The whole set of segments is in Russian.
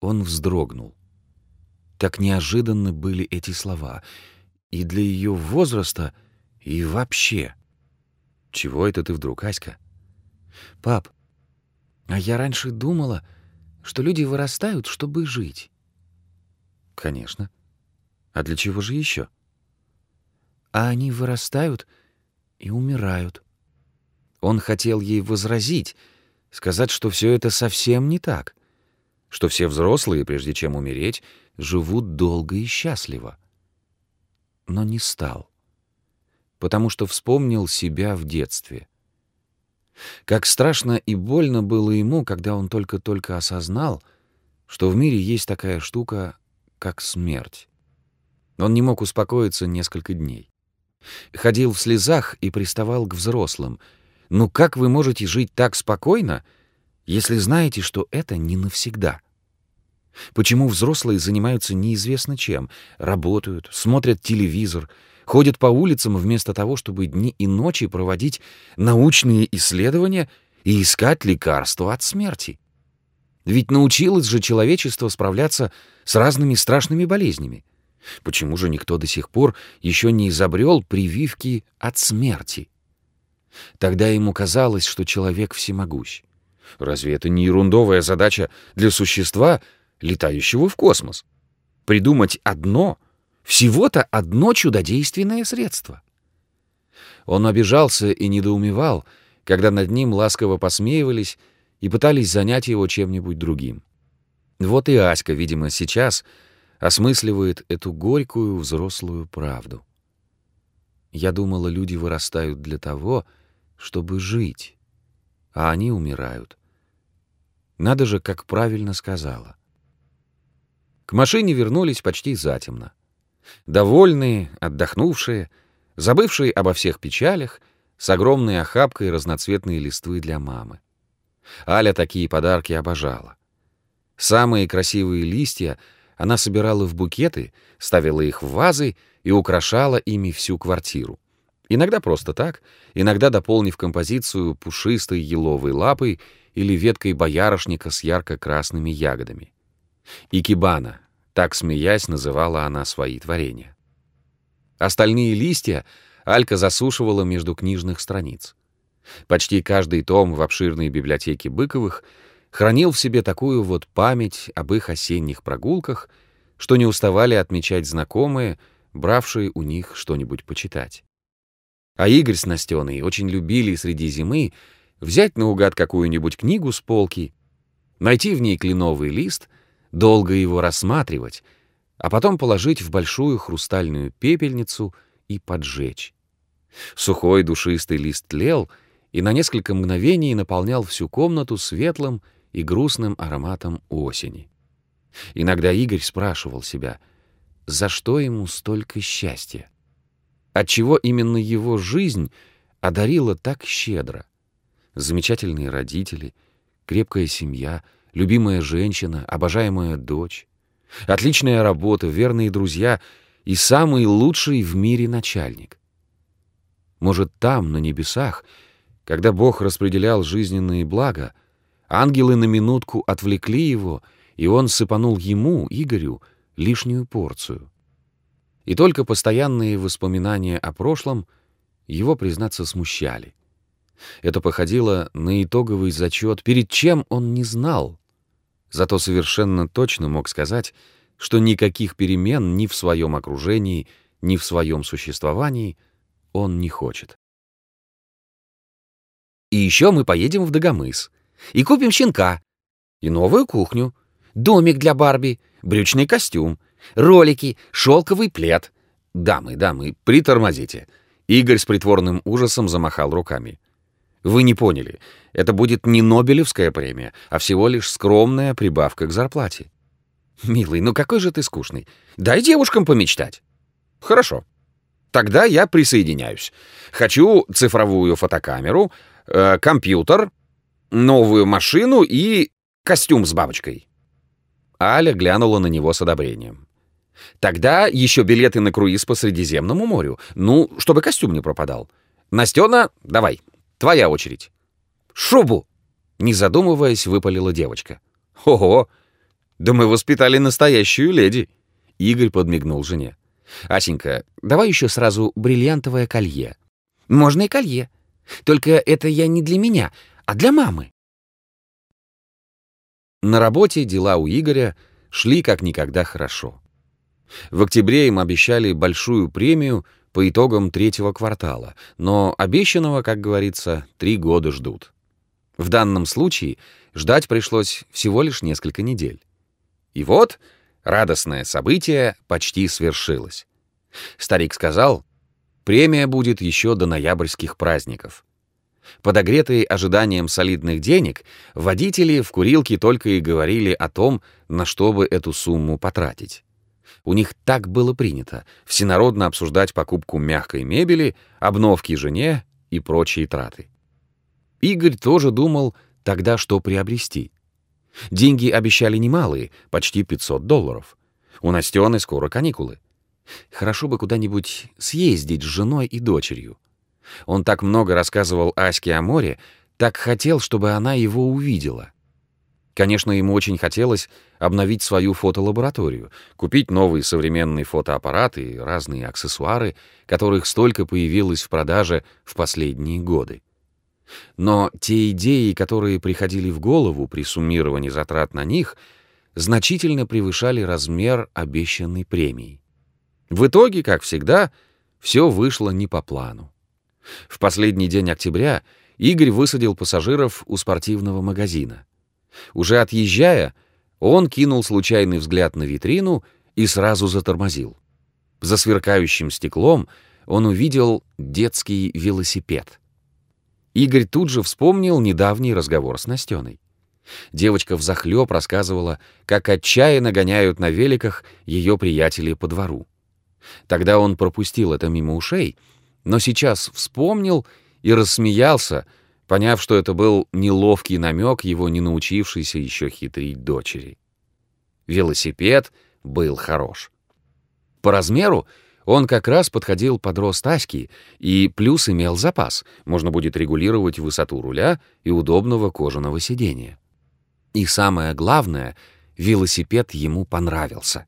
Он вздрогнул. Так неожиданны были эти слова. И для ее возраста, и вообще. Чего это ты вдруг, Аська? Пап, а я раньше думала, что люди вырастают, чтобы жить. Конечно. А для чего же еще? А они вырастают и умирают. Он хотел ей возразить, сказать, что все это совсем не так, что все взрослые, прежде чем умереть, живут долго и счастливо. Но не стал, потому что вспомнил себя в детстве. Как страшно и больно было ему, когда он только-только осознал, что в мире есть такая штука, как смерть. Он не мог успокоиться несколько дней. Ходил в слезах и приставал к взрослым. «Ну как вы можете жить так спокойно, если знаете, что это не навсегда?» Почему взрослые занимаются неизвестно чем, работают, смотрят телевизор, ходят по улицам вместо того, чтобы дни и ночи проводить научные исследования и искать лекарства от смерти? Ведь научилось же человечество справляться с разными страшными болезнями. Почему же никто до сих пор еще не изобрел прививки от смерти? Тогда ему казалось, что человек всемогущ. Разве это не ерундовая задача для существа, летающего в космос? Придумать одно, всего-то одно чудодейственное средство. Он обижался и недоумевал, когда над ним ласково посмеивались и пытались занять его чем-нибудь другим. Вот и Аська, видимо, сейчас — осмысливает эту горькую взрослую правду. Я думала, люди вырастают для того, чтобы жить, а они умирают. Надо же, как правильно сказала. К машине вернулись почти затемно. Довольные, отдохнувшие, забывшие обо всех печалях, с огромной охапкой разноцветной листвы для мамы. Аля такие подарки обожала. Самые красивые листья — она собирала в букеты, ставила их в вазы и украшала ими всю квартиру. Иногда просто так, иногда дополнив композицию пушистой еловой лапой или веткой боярышника с ярко-красными ягодами. Икебана, так смеясь, называла она свои творения. Остальные листья Алька засушивала между книжных страниц. Почти каждый том в обширной библиотеке Быковых — хранил в себе такую вот память об их осенних прогулках, что не уставали отмечать знакомые, бравшие у них что-нибудь почитать. А Игорь с Настеной очень любили среди зимы взять наугад какую-нибудь книгу с полки, найти в ней кленовый лист, долго его рассматривать, а потом положить в большую хрустальную пепельницу и поджечь. Сухой душистый лист тлел и на несколько мгновений наполнял всю комнату светлым и грустным ароматом осени. Иногда Игорь спрашивал себя, за что ему столько счастья? Отчего именно его жизнь одарила так щедро? Замечательные родители, крепкая семья, любимая женщина, обожаемая дочь, отличная работа, верные друзья и самый лучший в мире начальник. Может, там, на небесах, когда Бог распределял жизненные блага, Ангелы на минутку отвлекли его, и он сыпанул ему, Игорю, лишнюю порцию. И только постоянные воспоминания о прошлом его, признаться, смущали. Это походило на итоговый зачет, перед чем он не знал. Зато совершенно точно мог сказать, что никаких перемен ни в своем окружении, ни в своем существовании он не хочет. «И еще мы поедем в Дагомыс», и купим щенка. И новую кухню. Домик для Барби, брючный костюм, ролики, шелковый плед. Дамы, дамы, притормозите. Игорь с притворным ужасом замахал руками. Вы не поняли. Это будет не Нобелевская премия, а всего лишь скромная прибавка к зарплате. Милый, ну какой же ты скучный. Дай девушкам помечтать. Хорошо. Тогда я присоединяюсь. Хочу цифровую фотокамеру, э, компьютер, новую машину и костюм с бабочкой. Аля глянула на него с одобрением. Тогда еще билеты на круиз по Средиземному морю. Ну, чтобы костюм не пропадал. Настена, давай, твоя очередь. Шубу! Не задумываясь, выпалила девочка. Ого! Да мы воспитали настоящую леди. Игорь подмигнул жене. Асенька, давай еще сразу бриллиантовое колье. Можно и колье. Только это я не для меня, а для мамы. На работе дела у Игоря шли как никогда хорошо. В октябре им обещали большую премию по итогам третьего квартала, но обещанного, как говорится, три года ждут. В данном случае ждать пришлось всего лишь несколько недель. И вот радостное событие почти свершилось. Старик сказал, премия будет еще до ноябрьских праздников. Подогретые ожиданием солидных денег, водители в курилке только и говорили о том, на что бы эту сумму потратить. У них так было принято всенародно обсуждать покупку мягкой мебели, обновки жене и прочие траты. Игорь тоже думал тогда, что приобрести. Деньги обещали немалые, почти 500 долларов. У Настены скоро каникулы. Хорошо бы куда-нибудь съездить с женой и дочерью. Он так много рассказывал Аське о море, так хотел, чтобы она его увидела. Конечно, ему очень хотелось обновить свою фотолабораторию, купить новые современные фотоаппараты и разные аксессуары, которых столько появилось в продаже в последние годы. Но те идеи, которые приходили в голову при суммировании затрат на них, значительно превышали размер обещанной премии. В итоге, как всегда, все вышло не по плану. В последний день октября Игорь высадил пассажиров у спортивного магазина. Уже отъезжая, он кинул случайный взгляд на витрину и сразу затормозил. За сверкающим стеклом он увидел детский велосипед. Игорь тут же вспомнил недавний разговор с Настеной. Девочка взахлёб рассказывала, как отчаянно гоняют на великах ее приятели по двору. Тогда он пропустил это мимо ушей — но сейчас вспомнил и рассмеялся, поняв, что это был неловкий намек его не научившейся еще хитрить дочери. Велосипед был хорош. По размеру он как раз подходил под рост Аськи, и плюс имел запас, можно будет регулировать высоту руля и удобного кожаного сидения. И самое главное, велосипед ему понравился.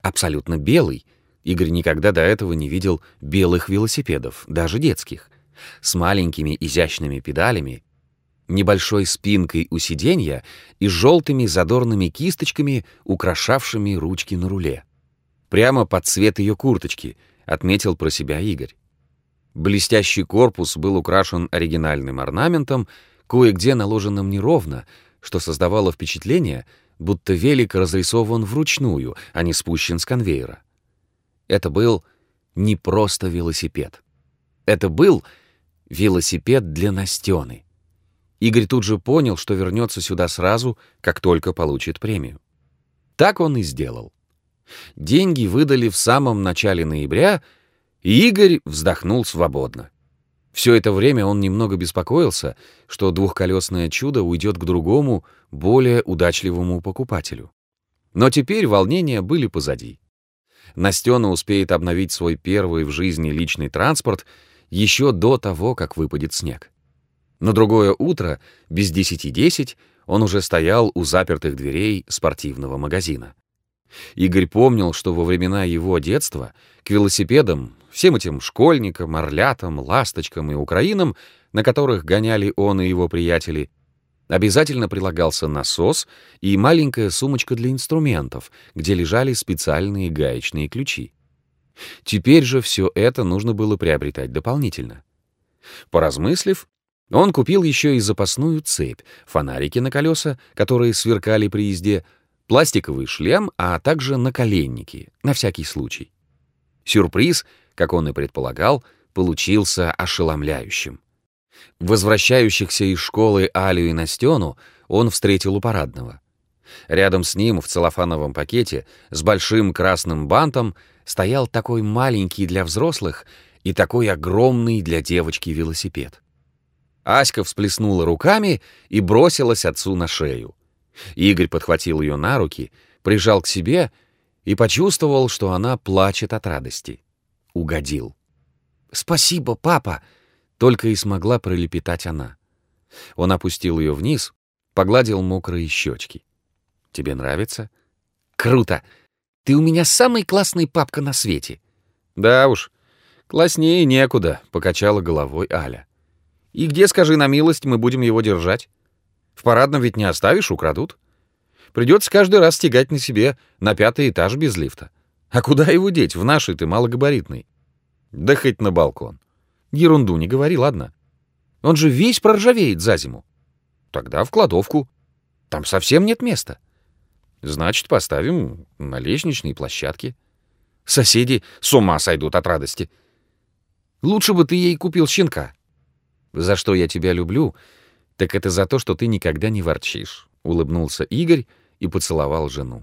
Абсолютно белый — Игорь никогда до этого не видел белых велосипедов, даже детских, с маленькими изящными педалями, небольшой спинкой у сиденья и желтыми задорными кисточками, украшавшими ручки на руле. Прямо под цвет ее курточки, отметил про себя Игорь. Блестящий корпус был украшен оригинальным орнаментом, кое-где наложенным неровно, что создавало впечатление, будто велик разрисован вручную, а не спущен с конвейера. Это был не просто велосипед. Это был велосипед для Настены. Игорь тут же понял, что вернется сюда сразу, как только получит премию. Так он и сделал. Деньги выдали в самом начале ноября, и Игорь вздохнул свободно. Все это время он немного беспокоился, что двухколесное чудо уйдет к другому, более удачливому покупателю. Но теперь волнения были позади. Настена успеет обновить свой первый в жизни личный транспорт еще до того, как выпадет снег. На другое утро, без десяти десять, он уже стоял у запертых дверей спортивного магазина. Игорь помнил, что во времена его детства к велосипедам, всем этим школьникам, орлятам, ласточкам и украинам, на которых гоняли он и его приятели, Обязательно прилагался насос и маленькая сумочка для инструментов, где лежали специальные гаечные ключи. Теперь же все это нужно было приобретать дополнительно. Поразмыслив, он купил еще и запасную цепь, фонарики на колеса, которые сверкали при езде, пластиковый шлем, а также наколенники, на всякий случай. Сюрприз, как он и предполагал, получился ошеломляющим. Возвращающихся из школы Алю и Настену он встретил у парадного. Рядом с ним в целлофановом пакете с большим красным бантом стоял такой маленький для взрослых и такой огромный для девочки велосипед. Аська всплеснула руками и бросилась отцу на шею. Игорь подхватил ее на руки, прижал к себе и почувствовал, что она плачет от радости. Угодил. «Спасибо, папа!» Только и смогла пролепетать она. Он опустил ее вниз, погладил мокрые щечки. Тебе нравится? Круто! Ты у меня самый классный папка на свете. Да уж, класснее некуда, покачала головой Аля. И где, скажи на милость, мы будем его держать? В парадном ведь не оставишь, украдут. Придется каждый раз стегать на себе на пятый этаж без лифта. А куда его деть? В нашей ты малогабаритный. Да хоть на балкон. Ерунду не говори, ладно? Он же весь проржавеет за зиму. Тогда в кладовку. Там совсем нет места. Значит, поставим на лестничной площадке. Соседи с ума сойдут от радости. Лучше бы ты ей купил щенка. За что я тебя люблю, так это за то, что ты никогда не ворчишь, — улыбнулся Игорь и поцеловал жену.